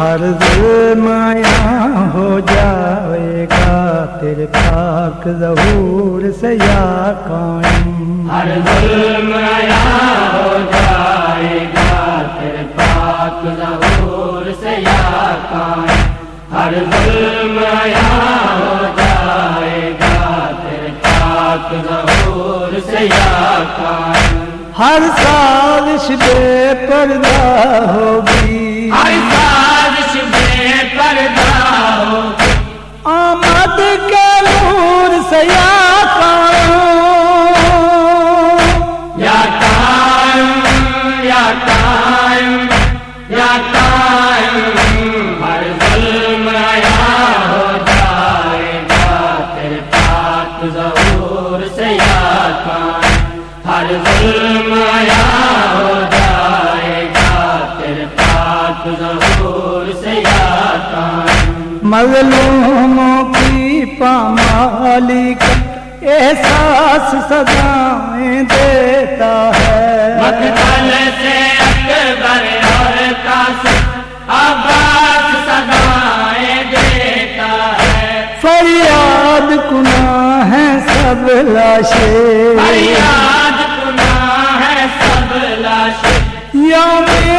ہر دل میں پاک ظہور سے یا قائم۔ ہر ظلم آیا ہو جائے گا تیرے پاک ظہور سے یا قائم۔ ہر ظلم آیا ہو جائے گا تیرے پاک ظہور سے یا قائم۔ ہر سازش بے پردہ ہوگی۔ مظلوموں کی پامالی کا احساس سدائیں دیتا ہے۔ مقتل سے اکبر اور قاسم عباس سدائیں دیتا ہے۔ فریاد کنا ہے سب لاشے فریاد کنا ہے سب لاش یوم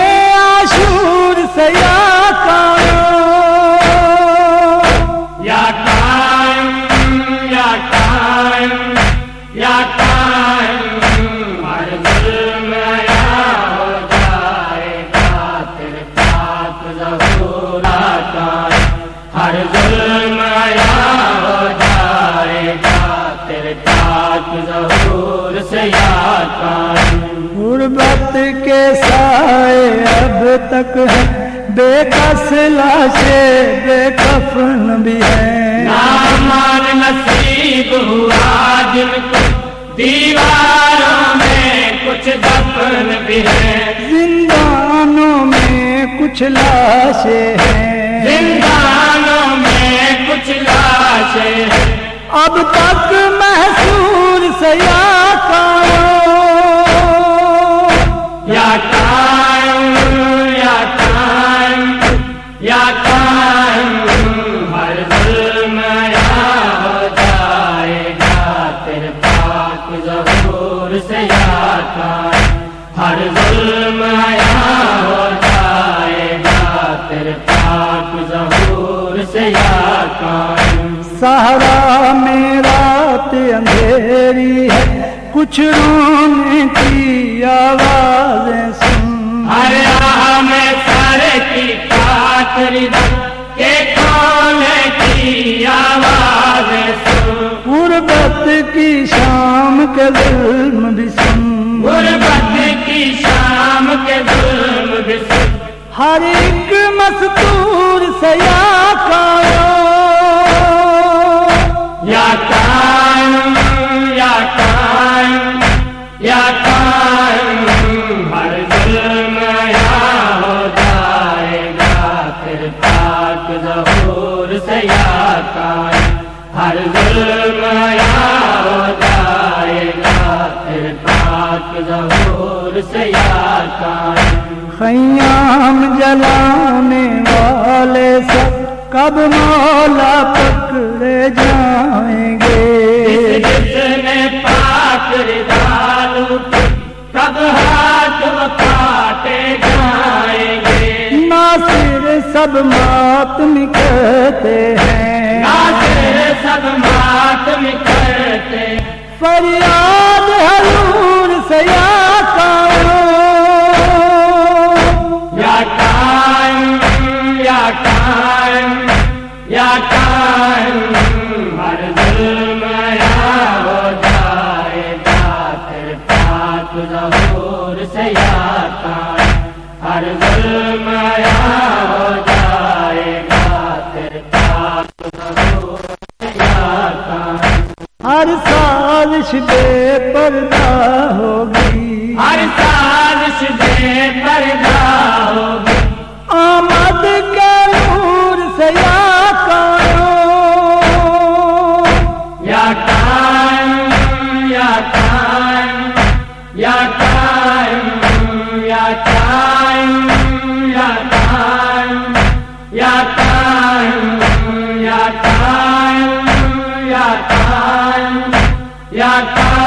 غربت کے سائے اب تک ہے۔ بے کس لاشے بے کفن بھی ہے۔ نامان نصیب ہوا جن کو۔ دیواروں میں کچھ دفن بھی ہے۔ زندانوں میں کچھ لاشیں ہیں۔ زندانوں میں کچھ لاشیں ہیں۔ اب تک محسور سے ہر ظلم آیا ہو جائے گا تیرے پاک ظہور سے یا کام سہارا کچھ رونے کی آوازیں سن۔ ہر راہ میں سر کی خاطر کے کھولے کی آواز سن۔ غربت کی شام کے ظلم بھی سن۔ غربت کی شام کے ظلم بھی سن۔ ہر ایک مستور سے یا خیام جلانے والے سب کب مولا پکڑے جائیں گے؟ جس نے پاک رالو کب ہاتھ کاٹے جائیں گے ناصر سب ماتم کہتے فریاد حضور سے یا قائم۔ یا قائم یا قائم یا قائم۔ ہر ظلم یا ہو جائے گا پھر پاک ظہور سے یا سازش بے پردہ ہوگی۔ ہر سازش بے پردہ ہوگی۔ آمد کے نور سے یا کانو یا قائم یا قائم یا قائم یا قائم۔ یا